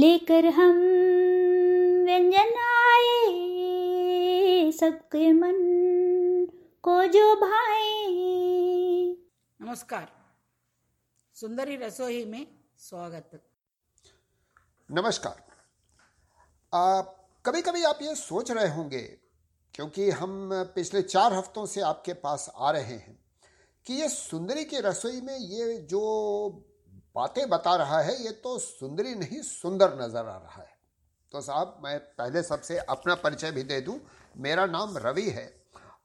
लेकर हम व्यंजन आए। सबके मन को जो भाए। नमस्कार। सुंदरी रसोई में स्वागत। नमस्कार। आप कभी कभी आप ये सोच रहे होंगे क्योंकि हम पिछले चार हफ्तों से आपके पास आ रहे हैं कि ये सुंदरी की रसोई में ये जो बातें बता रहा है, ये तो सुंदरी नहीं, सुंदर नज़र आ रहा है। तो साहब, मैं पहले सबसे अपना परिचय भी दे दूँ। मेरा नाम रवि है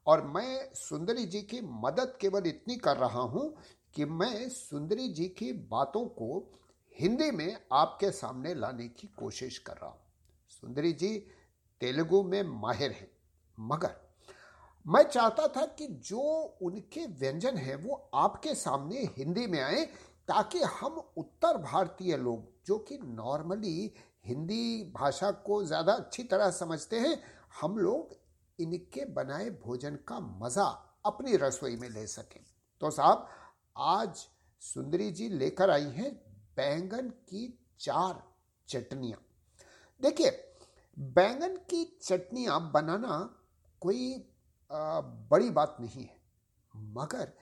और मैं सुंदरी जी की मदद केवल इतनी कर रहा हूँ कि मैं सुंदरी जी की बातों को हिंदी में आपके सामने लाने की कोशिश कर रहा हूँ। सुंदरी जी तेलुगु में माहिर हैं, मगर मैं चाहता था कि जो उनके व्यंजन है वो आपके सामने हिंदी में आए ताकि हम उत्तर भारतीय लोग जो कि नॉर्मली हिंदी भाषा को ज़्यादा अच्छी तरह समझते हैं हम लोग इनके बनाए भोजन का मज़ा अपनी रसोई में ले सकें। तो साहब आज सुंदरी जी लेकर आई हैं बैंगन की चार चटनियाँ। देखिए बैंगन की चटनियाँ बनाना कोई आ, बड़ी बात नहीं है मगर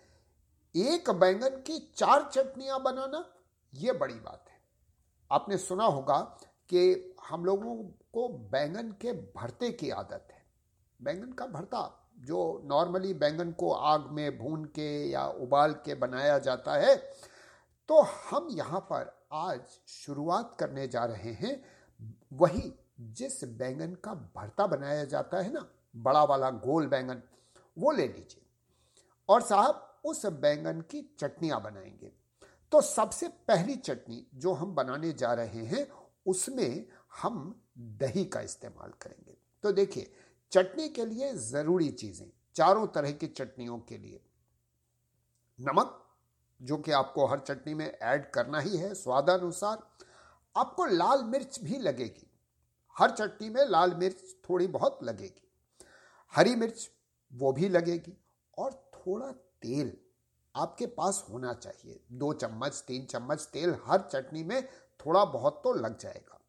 एक बैंगन की चार चटनियाँ बनाना, ये बड़ी बात है। आपने सुना होगा कि हम लोगों को बैंगन के भरते की आदत है। बैंगन का भरता, जो नॉर्मली बैंगन को आग में भून के या उबाल के बनाया जाता है तो हम यहाँ पर आज शुरुआत करने जा रहे हैं, वही जिस बैंगन का भरता बनाया जाता है ना, बड़ा वाला गोल बैंगन, वो ले लीजिए। और साहब उस बैंगन की चटनियाँ बनाएँगे। तो सबसे पहली चटनी जो हम बनाने जा रहे हैं, उसमें हम दही का इस्तेमाल करेंगे। तो देखिए, चटनी के लिए ज़रूरी चीज़ें, चारों तरह की चटनियों के लिए। नमक, जो कि आपको हर चटनी में ऐड करना ही है स्वादानुसार। आपको लाल मिर्च भी लगेगी। हर चटनी में लाल मिर्च थोड़ी बहुत लगेगी। हरी मिर्च वो भी लगेगी और थोड़ा तेल आपके पास होना चाहिए। दो चम्मच, तीन चम्मच तेल हर चटनी में थोड़ा बहुत तो लग जाएगा।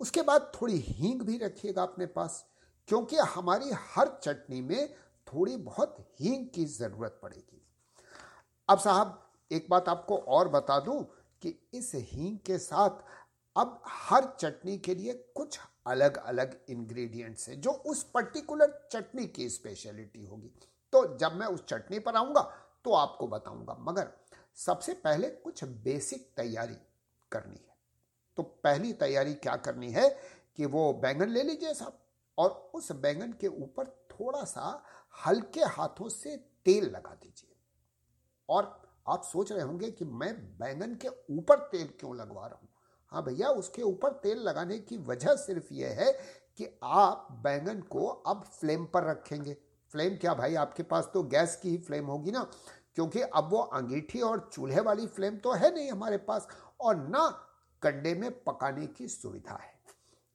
उसके बाद थोड़ी हींग भी रखिएगा अपने पास, क्योंकि हमारी हर चटनी में थोड़ी बहुत हींग की ज़रूरत पड़ेगी। अब साहब, एक बात आपको और बता दूँ कि इस हींग के साथ अब हर चटनी के लिए कुछ अलग अलग इंग्रेडिएंट्स हैं, जो उस पर्टिकुलर चटनी की स्पेशलिटी होगी। तो जब मैं उस चटनी पर आऊँगा तो आपको बताऊँगा। मगर सबसे पहले कुछ बेसिक तैयारी करनी है। तो पहली तैयारी क्या करनी है कि वो बैंगन ले लीजिए साहब, और उस बैंगन के ऊपर थोड़ा सा हल्के हाथों से तेल लगा दीजिए। और आप सोच रहे होंगे कि मैं बैंगन के ऊपर तेल क्यों लगवा रहा हूँ? हाँ भैया, उसके ऊपर तेल लगाने की वजह सिर्फ़ यह है कि आप बैंगन को अब फ्लेम पर रखेंगे। फ्लेम क्या भाई? आपके पास तो गैस की ही फ्लेम होगी ना, क्योंकि अब वो अंगीठी और चूल्हे वाली फ्लेम तो है नहीं हमारे पास, और ना कंडे में पकाने की सुविधा है।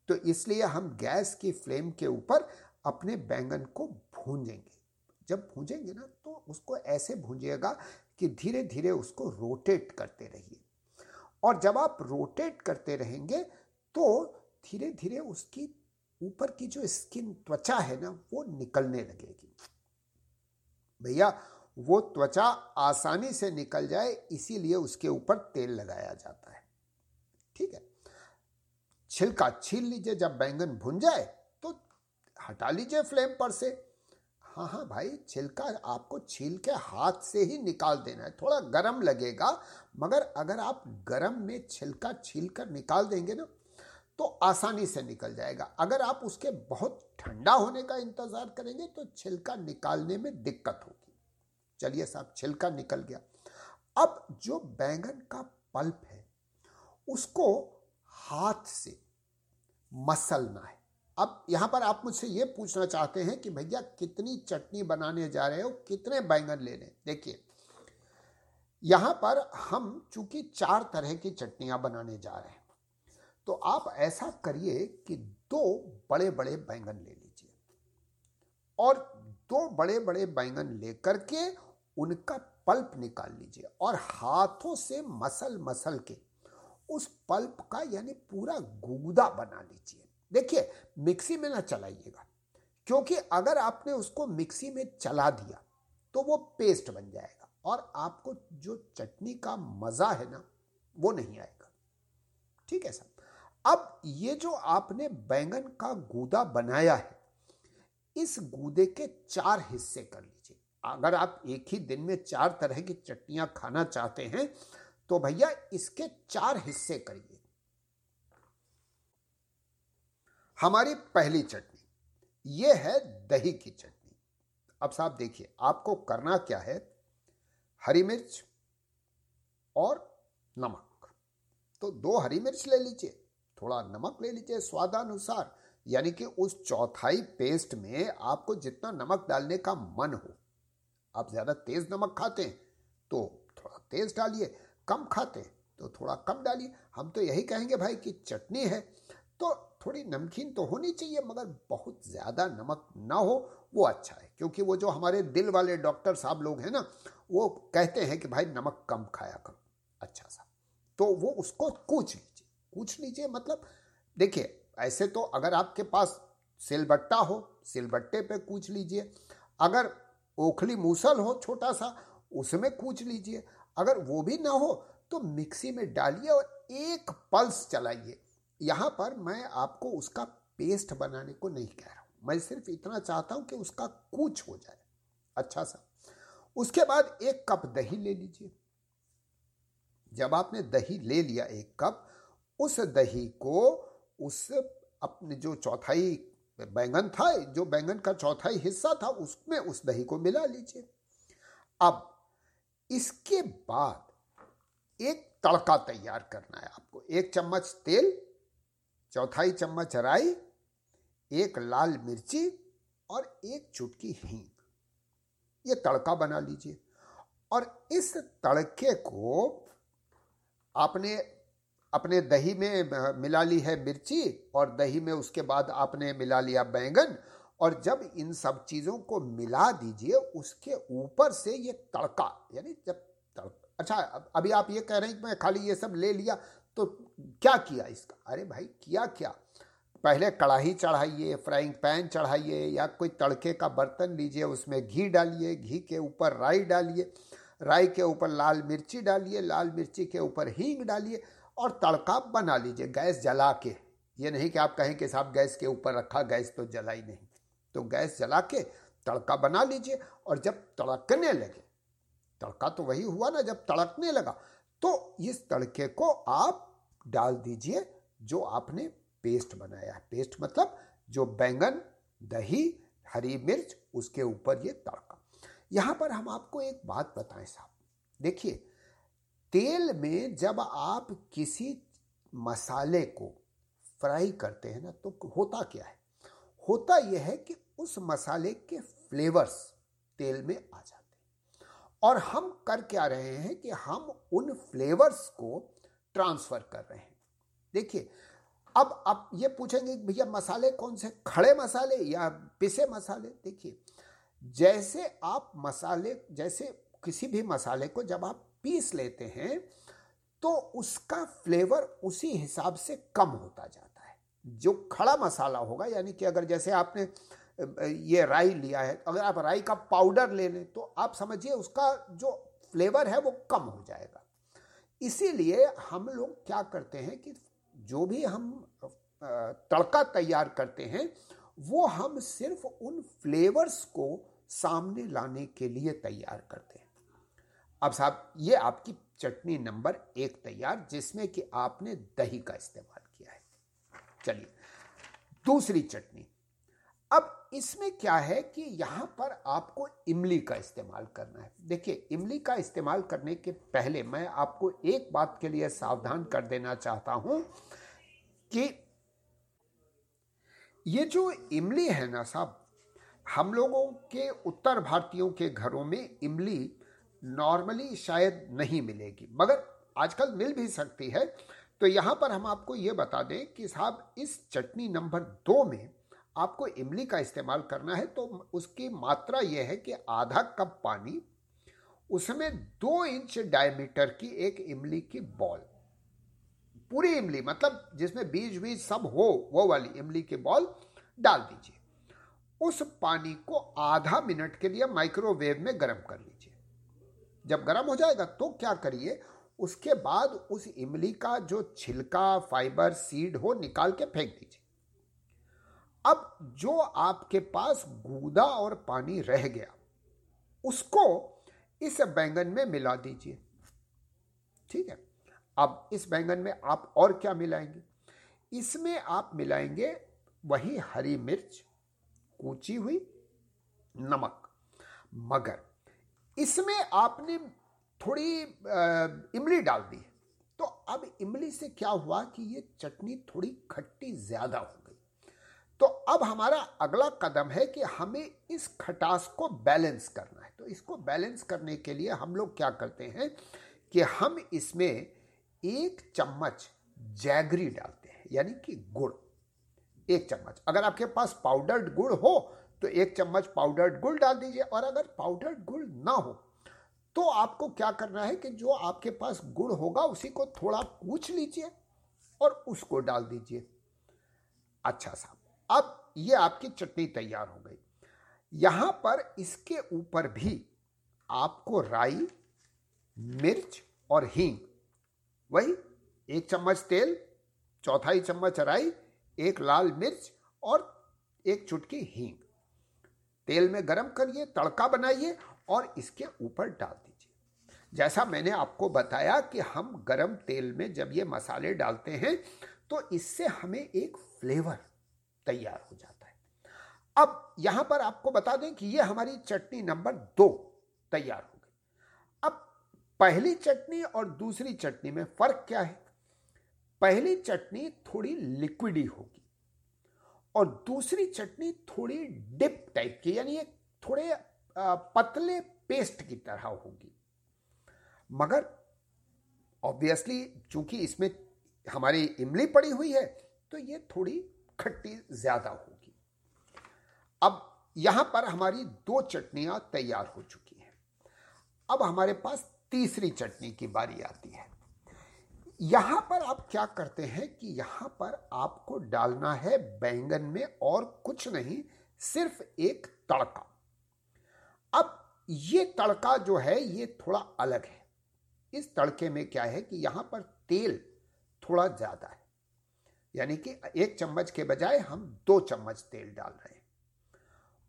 तो इसलिए हम गैस की फ्लेम के ऊपर अपने बैंगन को भूंजेंगे। जब भूंजेंगे ना तो उसको ऐसे भूंजिएगा कि धीरे धीरे उसको रोटेट करते रहिए। और जब आप रोटेट करते रहेंगे तो धीरे धीरे उसकी ऊपर की जो स्किन त्वचा है ना, वो निकलने लगेगी। भैया, वो त्वचा आसानी से निकल जाए, इसीलिए उसके ऊपर तेल लगाया जाता है। ठीक है? छिलका छील लीजिए, जब बैंगन भुन जाए तो हटा लीजिए फ्लेम पर से। हाँ हाँ भाई, छिलका आपको छील के हाथ से ही निकाल देना है। थोड़ा गरम लगेगा, मगर अगर आप गरम में छिलका छील कर निकाल देंगे ना तो आसानी से निकल जाएगा। अगर आप उसके बहुत ठंडा होने का इंतज़ार करेंगे तो छिलका निकालने में दिक्कत होगी। चलिए साहब, छिलका निकल गया। अब जो बैंगन का पल्प है, उसको हाथ से मसलना है। अब यहाँ पर आप मुझसे ये पूछना चाहते हैं कि भैया, कितनी चटनी बनाने जा रहे हो, कितने बैंगन ले देखिए, यहाँ पर हम चूँकि चार तरह की चटनियाँ बनाने जा रहे हैं। तो आप ऐसा करिए कि दो बड़े बड़े बैंगन ले लीजिए। और दो बड़े बड़े बैंगन लेकर के उनका पल्प निकाल लीजिए और हाथों से मसल मसल के उस पल्प का यानी पूरा गुगुदा बना लीजिए। देखिए, मिक्सी में ना चलाइएगा, क्योंकि अगर आपने उसको मिक्सी में चला दिया तो वो पेस्ट बन जाएगा और आपको जो चटनी का मज़ा है ना, वो नहीं आएगा। ठीक है सर? अब ये जो आपने बैंगन का गूदा बनाया है, इस गूदे के चार हिस्से कर लीजिए। अगर आप एक ही दिन में चार तरह की चटनियाँ खाना चाहते हैं तो भैया इसके चार हिस्से करिए। हमारी पहली चटनी, ये है दही की चटनी। अब साहब देखिए, आपको करना क्या है? हरी मिर्च और नमक। तो दो हरी मिर्च ले लीजिए। थोड़ा नमक ले लीजिए स्वादानुसार। यानी कि उस चौथाई पेस्ट में आपको जितना नमक डालने का मन हो। आप ज़्यादा तेज़ नमक खाते हैं तो थोड़ा तेज़ डालिए, कम खाते हैं तो थोड़ा कम डालिए। हम तो यही कहेंगे भाई कि चटनी है तो थोड़ी नमकीन तो होनी चाहिए, मगर बहुत ज़्यादा नमक ना हो, वो अच्छा है। क्योंकि वो जो हमारे दिल वाले डॉक्टर साहब लोग हैं ना, वो कहते हैं कि भाई नमक कम खाया करो अच्छा सा। तो वो उसको कूच लीजिए। कूच लीजिए। मतलब देखिए, ऐसे तो अगर आपके पास सिलबट्टा हो, सिलबट्टे पे कूच लीजिए। अगर ओखली मूसल हो छोटा सा, उसमें कूच लीजिए। अगर वो भी ना हो तो मिक्सी में डालिए और एक पल्स चलाइए। यहाँ पर मैं आपको उसका पेस्ट बनाने को नहीं कह रहा हूँ। मैं सिर्फ़ इतना चाहता हूँ कि उसका कूच हो जाए। अच्छा सा। उसके बाद एक कप दही ले लीजिए। जब आपने दही ले लिया एक कप उस दही को उस अपने जो चौथाई बैंगन था, जो बैंगन का चौथाई हिस्सा था, उसमें उस दही को मिला लीजिए। अब इसके बाद एक तड़का तैयार करना है आपको। एक चम्मच तेल, चौथाई चम्मच राई, एक लाल मिर्ची और एक चुटकी हींग। ये तड़का बना लीजिए। और इस तड़के को आपने अपने दही में मिला ली है मिर्ची और दही में उसके बाद आपने मिला लिया बैंगन। और जब इन सब चीज़ों को मिला दीजिए, उसके ऊपर से ये तड़का, यानी जब तड़का अच्छा अभी आप ये कह रहे हैं कि मैं खाली ये सब ले लिया तो क्या किया इसका? अरे भाई, किया क्या? पहले कढ़ाई चढ़ाइए, फ्राइंग पैन चढ़ाइए, या कोई तड़के का बर्तन लीजिए, उसमें घी डालिए, घी के ऊपर राई डालिए, राई के ऊपर लाल मिर्ची डालिए, लाल मिर्ची के ऊपर हींग डालिए और तड़का बना लीजिए, गैस जला के। ये नहीं कि आप कहें कि साहब गैस के ऊपर रखा, गैस तो जला ही नहीं। तो गैस जला के तड़का बना लीजिए और जब तड़कने लगे, तड़का तो वही हुआ ना, जब तड़कने लगा तो इस तड़के को आप डाल दीजिए जो आपने पेस्ट बनाया है। पेस्ट मतलब जो बैंगन, दही, हरी मिर्च, उसके ऊपर ये तड़का। यहाँ पर हम आपको एक बात बताएँ साहब। देखिए तेल में जब आप किसी मसाले को फ्राई करते हैं ना तो होता क्या है? होता यह है कि उस मसाले के फ्लेवर्स तेल में आ जाते हैं। और हम कर क्या रहे हैं कि हम उन फ्लेवर्स को ट्रांसफ़र कर रहे हैं। देखिए, अब आप ये पूछेंगे भैया, मसाले कौन से? खड़े मसाले या पिसे मसाले? देखिए, जैसे आप मसाले, जैसे किसी भी मसाले को जब आप पीस लेते हैं तो उसका फ्लेवर उसी हिसाब से कम होता जाता है। जो खड़ा मसाला होगा, यानी कि अगर जैसे आपने ये राई लिया है, अगर आप राई का पाउडर ले लें तो आप समझिए उसका जो फ्लेवर है वो कम हो जाएगा। इसीलिए हम लोग क्या करते हैं कि जो भी हम तड़का तैयार करते हैं, वो हम सिर्फ़ उन फ्लेवर्स को सामने लाने के लिए तैयार करते हैं। अब साहब, ये आपकी चटनी नंबर एक तैयार, जिसमें कि आपने दही का इस्तेमाल किया है। चलिए, दूसरी चटनी। अब इसमें क्या है कि यहाँ पर आपको इमली का इस्तेमाल करना है। देखिए, इमली का इस्तेमाल करने के पहले मैं आपको एक बात के लिए सावधान कर देना चाहता हूँ कि ये जो इमली है ना साहब, हम लोगों के उत्तर भारतीयों के घरों में इमली नॉर्मली शायद नहीं मिलेगी। मगर आजकल मिल भी सकती है। तो यहाँ पर हम आपको ये बता दें कि साहब, इस चटनी नंबर दो में आपको इमली का इस्तेमाल करना है। तो उसकी मात्रा यह है कि आधा कप पानी, उसमें दो इंच डायमीटर की एक इमली की बॉल पूरी इमली मतलब जिसमें बीज बीज सब हो, वो वाली इमली की बॉल डाल दीजिए। उस पानी को आधा मिनट के लिए माइक्रोवेव में गर्म कर लीजिए। जब गर्म हो जाएगा तो क्या करिए? उसके बाद उस इमली का जो छिलका, फाइबर, सीड हो निकाल के फेंक दीजिए। अब जो आपके पास गूदा और पानी रह गया, उसको इस बैंगन में मिला दीजिए। ठीक है? अब इस बैंगन में आप और क्या मिलाएँगे? इसमें आप मिलाएँगे वही हरी मिर्च, कूची हुई नमक। मगर इसमें आपने थोड़ी इमली डाल दी। तो अब इमली से क्या हुआ कि ये चटनी थोड़ी खट्टी ज़्यादा हो गई। तो अब हमारा अगला कदम है कि हमें इस खटास को बैलेंस करना है। तो इसको बैलेंस करने के लिए हम लोग क्या करते हैं कि हम इसमें एक चम्मच जैगरी डालते हैं, यानी कि गुड़। एक चम्मच। अगर आपके पास पाउडर्ड गुड़ हो तो एक चम्मच पाउडर्ड गुड़ डाल दीजिए और अगर पाउडर्ड गुड़ ना हो तो आपको क्या करना है कि जो आपके पास गुड़ होगा, उसी को थोड़ा पूछ लीजिए और उसको डाल दीजिए। अच्छा साहब, अब ये आपकी चटनी तैयार हो गई। यहाँ पर इसके ऊपर भी आपको राई, मिर्च और हींग, वही एक चम्मच तेल, चौथाई चम्मच राई, एक लाल मिर्च और एक चुटकी हींग। तेल में गरम करिए, तड़का बनाइए और इसके ऊपर डाल दीजिए। जैसा मैंने आपको बताया कि हम गरम तेल में जब ये मसाले डालते हैं तो इससे हमें एक फ्लेवर तैयार हो जाता है। अब यहाँ पर आपको बता दें कि ये हमारी चटनी नंबर दो तैयार हो गई। अब पहली चटनी और दूसरी चटनी में फ़र्क क्या है? पहली चटनी थोड़ी लिक्विडी होगी। और दूसरी चटनी थोड़ी डिप टाइप की, यानी एक थोड़े पतले पेस्ट की तरह होगी। मगर ऑब्वियसली चूँकि इसमें हमारी इमली पड़ी हुई है तो ये थोड़ी खट्टी ज़्यादा होगी। अब यहाँ पर हमारी दो चटनियाँ तैयार हो चुकी हैं। अब हमारे पास तीसरी चटनी की बारी आती है। यहाँ पर आप क्या करते हैं कि यहाँ पर आपको डालना है बैंगन में और कुछ नहीं, सिर्फ़ एक तड़का। अब ये तड़का जो है, ये थोड़ा अलग है। इस तड़के में क्या है कि यहाँ पर तेल थोड़ा ज़्यादा है। यानी कि एक चम्मच के बजाय हम दो चम्मच तेल डाल रहे हैं।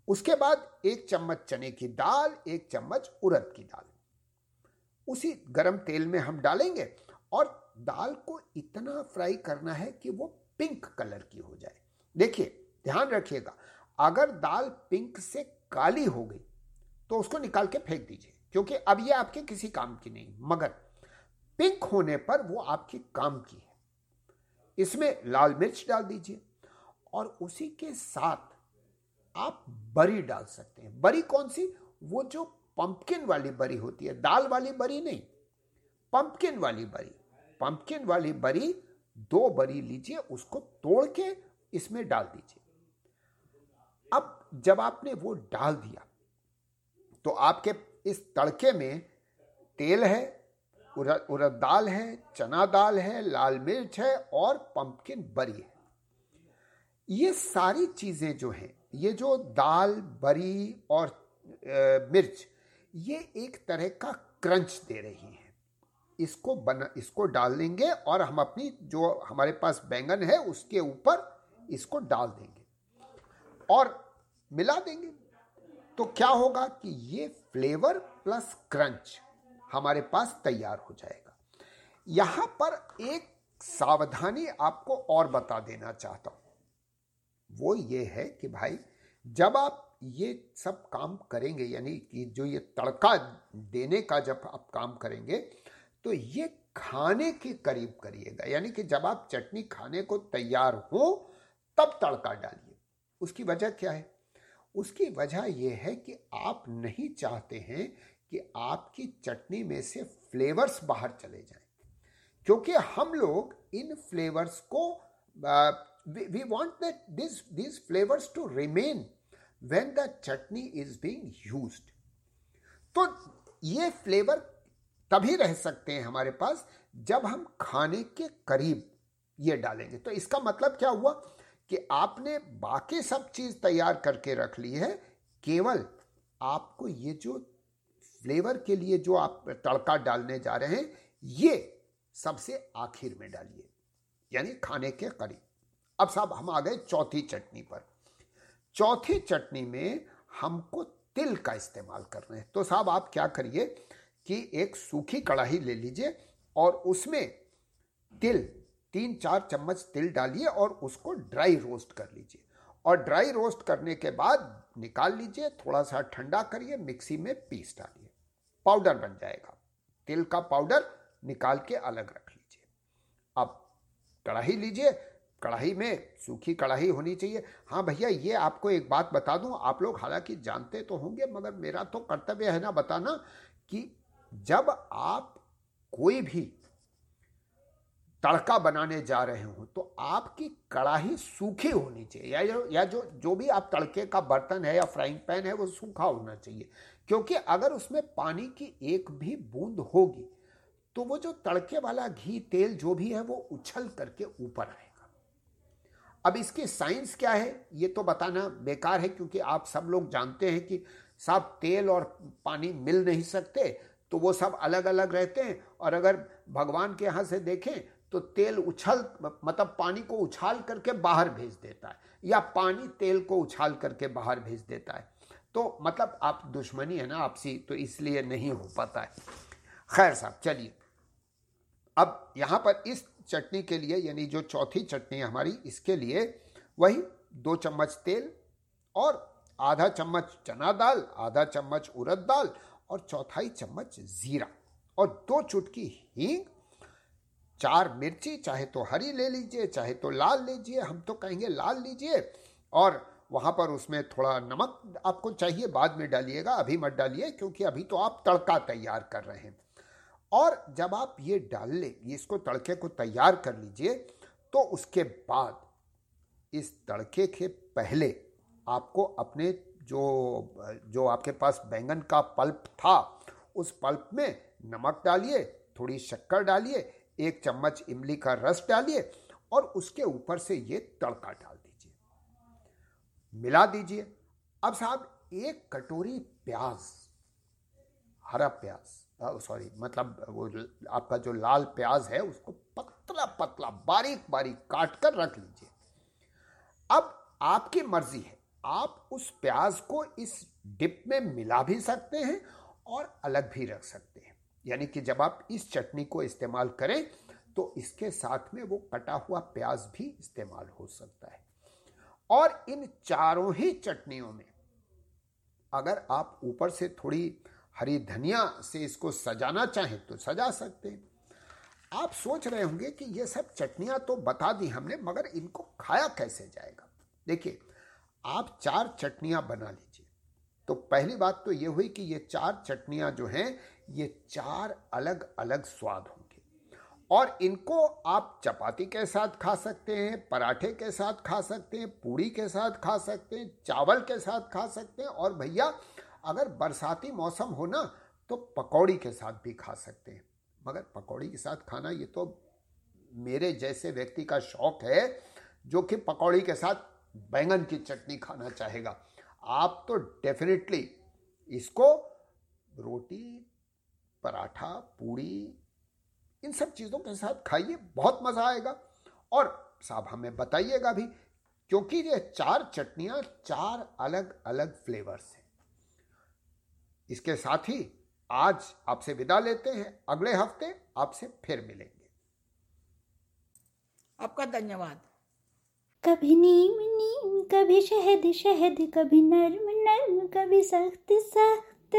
उसके बाद एक चम्मच चने की दाल, एक चम्मच उड़द की दाल। उसी गरम तेल में हम डालेंगे और दाल को इतना फ्राई करना है कि वो पिंक कलर की हो जाए। देखिए, ध्यान रखिएगा, अगर दाल पिंक से काली हो गई तो उसको निकाल के फेंक दीजिए, क्योंकि अब ये आपके किसी काम की नहीं, मगर पिंक होने पर वो आपकी काम की है। इसमें लाल मिर्च डाल दीजिए और उसी के साथ आप बरी डाल सकते हैं। बरी कौन सी? वो जो पंपकिन वाली बरी होती है, दाल वाली बरी नहीं पंपकिन वाली बरी। पंपकिन वाली बरी दो बरी लीजिए उसको तोड़ के इसमें डाल दीजिए। अब जब आपने वो डाल दिया तो आपके इस तड़के में तेल है उड़द दाल है चना दाल है लाल मिर्च है और पंपकिन बरी है। ये सारी चीज़ें जो हैं ये जो दाल बरी और आ, मिर्च ये एक तरह का क्रंच दे रही हैं। इसको बना, इसको डाल देंगे और हम अपनी जो हमारे पास बैंगन है, उसके ऊपर इसको डाल देंगे और मिला देंगे। तो क्या होगा कि ये फ्लेवर प्लस क्रंच हमारे पास तैयार हो जाएगा। यहाँ पर एक सावधानी आपको और बता देना चाहता हूँ। वो ये है कि भाई, जब आप ये सब काम करेंगे, यानी कि जो ये तड़का देने का जब आप काम करेंगे तो ये खाने के करीब करिएगा। यानी कि जब आप चटनी खाने को तैयार हो, तब तड़का डालिए। उसकी वजह क्या है? उसकी वजह यह है कि आप नहीं चाहते हैं कि आपकी चटनी में से फ्लेवर्स बाहर चले जाएँ। क्योंकि हम लोग इन फ्लेवर्स को we want that this this flavours to remain when the chutney is being used तो ये फ्लेवर तभी रह सकते हैं हमारे पास जब हम खाने के करीब ये डालेंगे। तो इसका मतलब क्या हुआ कि आपने बाकी सब चीज़ तैयार करके रख ली है, केवल आपको ये जो फ्लेवर के लिए जो आप तड़का डालने जा रहे हैं, ये सबसे आखिर में डालिए, यानी खाने के करीब। अब साहब हम आ गए चौथी चटनी पर। चौथी चटनी में हमको तिल का इस्तेमाल कर रहे हैं। तो साहब आप क्या करिए कि एक सूखी कढ़ाई ले लीजिए और उसमें तिल, तीन चार चम्मच तिल डालिए और उसको ड्राई रोस्ट कर लीजिए। और ड्राई रोस्ट करने के बाद निकाल लीजिए थोड़ा सा ठंडा करिए, मिक्सी में पीस डालिए। पाउडर बन जाएगा। तिल का पाउडर निकाल के अलग रख लीजिए। अब कढ़ाई लीजिए। कढ़ाई में सूखी कढ़ाई होनी चाहिए। हाँ भैया, ये आपको एक बात बता दूँ, आप लोग हालाँकि जानते तो होंगे, मगर मेरा तो कर्तव्य है ना बताना कि जब आप कोई भी तड़का बनाने जा रहे हो तो आपकी कड़ाही सूखी होनी चाहिए। या या जो जो भी आप तड़के का बर्तन है या फ्राइंग पैन है, वो सूखा होना चाहिए। क्योंकि अगर उसमें पानी की एक भी बूंद होगी तो वो जो तड़के वाला घी, तेल जो भी है, वो उछल करके ऊपर आएगा। अब इसकी साइंस क्या है, ये तो बताना बेकार है, क्योंकि आप सब लोग जानते हैं कि साफ़ तेल और पानी मिल नहीं सकते। तो वो सब अलग अलग रहते हैं। और अगर भगवान के यहाँ से देखें तो तेल उछल मतलब पानी को उछाल करके बाहर भेज देता है, या पानी तेल को उछाल करके बाहर भेज देता है। तो मतलब आप दुश्मनी है ना आपसी तो इसलिए नहीं हो पाता है। खैर साहब, चलिए। अब यहाँ पर इस चटनी के लिए, यानी जो चौथी चटनी है हमारी, इसके लिए वही दो चम्मच तेल और आधा चम्मच चना दाल, आधा चम्मच उड़द दाल और चौथाई चम्मच जीरा और दो चुटकी हींग। चार मिर्ची, चाहे तो हरी ले लीजिए, चाहे तो लाल लीजिए, हम तो कहेंगे लाल लीजिए। और वहाँ पर उसमें थोड़ा नमक आपको चाहिए, बाद में डालिएगा, अभी मत डालिए, क्योंकि अभी तो आप तड़का तैयार कर रहे हैं। और जब आप ये डाल ले इसको तड़के को तैयार कर लीजिए तो उसके बाद इस तड़के के पहले आपको अपने जो जो आपके पास बैंगन का पल्प था, उस पल्प में नमक डालिए, थोड़ी शक्कर डालिए, एक चम्मच इमली का रस डालिए और उसके ऊपर से ये तड़का डाल दीजिए। मिला दीजिए। अब साहब, एक कटोरी प्याज, हरा प्याज सॉरी मतलब वो आपका जो लाल प्याज है, उसको पतला पतला, बारीक बारीक काट कर रख लीजिए। अब आपकी मर्ज़ी है। आप उस प्याज को इस डिप में मिला भी सकते हैं और अलग भी रख सकते हैं। यानी कि जब आप इस चटनी को इस्तेमाल करें तो इसके साथ में वो कटा हुआ प्याज भी इस्तेमाल हो सकता है। और इन चारों ही चटनियों में अगर आप ऊपर से थोड़ी हरी धनिया से इसको सजाना चाहें तो सजा सकते हैं। आप सोच रहे होंगे कि ये सब चटनियाँ तो बता दी हमने, मगर इनको खाया कैसे जाएगा? देखिए आप चार चटनियाँ बना लीजिए। तो पहली बात तो ये हुई कि ये चार चटनियाँ जो हैं, ये चार अलग अलग स्वाद होंगे। और इनको आप चपाती के साथ खा सकते हैं, पराठे के साथ खा सकते हैं पूड़ी के साथ खा सकते हैं, चावल के साथ खा सकते हैं और भैया, अगर बरसाती मौसम हो ना तो पकौड़ी के साथ भी खा सकते हैं। मगर पकौड़ी के साथ खाना ये तो मेरे जैसे व्यक्ति का शौक है, जो कि पकौड़ी के साथ बैंगन की चटनी खाना चाहेगा। आप तो डेफिनेटली इसको रोटी, पराठा, पूड़ी, इन सब चीज़ों के साथ खाइए, बहुत मज़ा आएगा। और साहब हमें बताइएगा भी, क्योंकि ये चार चटनियाँ चार अलग अलग फ्लेवर्स हैं। इसके साथ ही आज आपसे विदा लेते हैं, अगले हफ़्ते आपसे फिर मिलेंगे। आपका धन्यवाद। कभी नीम नीम कभी शहद शहद कभी नर्म नर्म कभी सख्त सख्त।